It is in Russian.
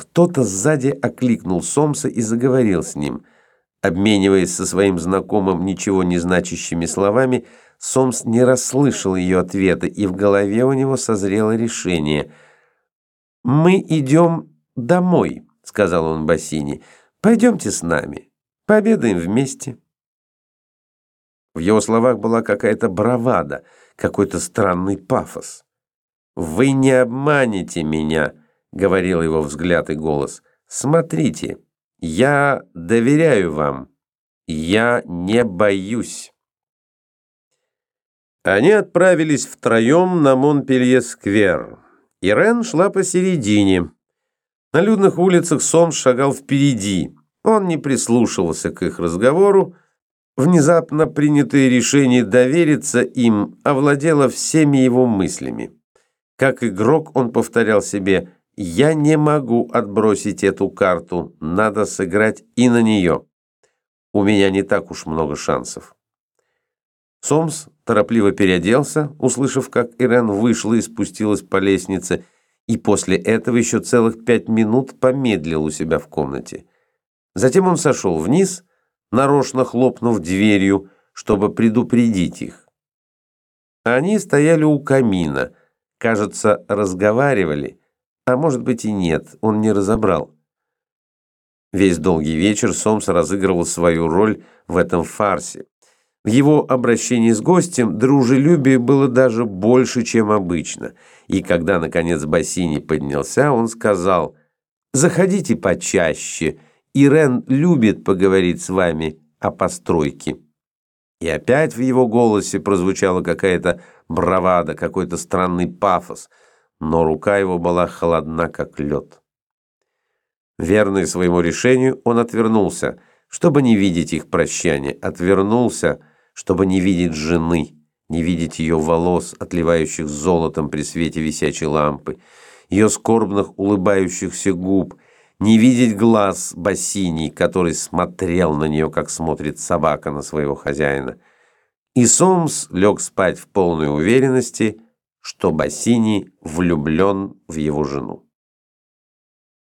Кто-то сзади окликнул Сомса и заговорил с ним. Обмениваясь со своим знакомым ничего не значащими словами, Сомс не расслышал ее ответа, и в голове у него созрело решение. «Мы идем домой», — сказал он Бассини. «Пойдемте с нами, пообедаем вместе». В его словах была какая-то бравада, какой-то странный пафос. «Вы не обманете меня», — говорил его взгляд и голос. «Смотрите, я доверяю вам. Я не боюсь». Они отправились втроем на Монпелье-сквер. Ирен шла посередине. На людных улицах Сомс шагал впереди. Он не прислушивался к их разговору. Внезапно принятое решение довериться им овладело всеми его мыслями. Как игрок он повторял себе «Я не могу отбросить эту карту, надо сыграть и на нее. У меня не так уж много шансов». Сомс торопливо переоделся, услышав, как Ирен вышла и спустилась по лестнице, и после этого еще целых пять минут помедлил у себя в комнате. Затем он сошел вниз, нарочно хлопнув дверью, чтобы предупредить их. Они стояли у камина, кажется, разговаривали, а может быть и нет, он не разобрал. Весь долгий вечер Сомс разыгрывал свою роль в этом фарсе. В его обращении с гостем дружелюбие было даже больше, чем обычно, и когда, наконец, Бассини поднялся, он сказал «Заходите почаще, Ирен любит поговорить с вами о постройке». И опять в его голосе прозвучала какая-то бравада, какой-то странный пафос, но рука его была холодна, как лед. Верный своему решению, он отвернулся, чтобы не видеть их прощания, отвернулся, чтобы не видеть жены, не видеть ее волос, отливающих золотом при свете висячей лампы, ее скорбных улыбающихся губ, не видеть глаз Бассини, который смотрел на нее, как смотрит собака на своего хозяина. И Сомс лег спать в полной уверенности, что Бассини влюблен в его жену.